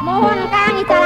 mohon kang icara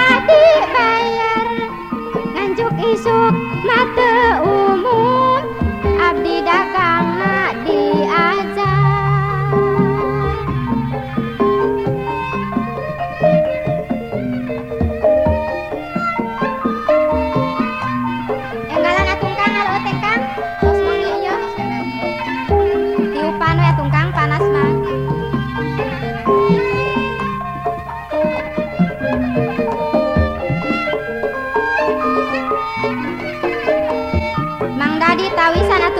Mang Dadi tawi sana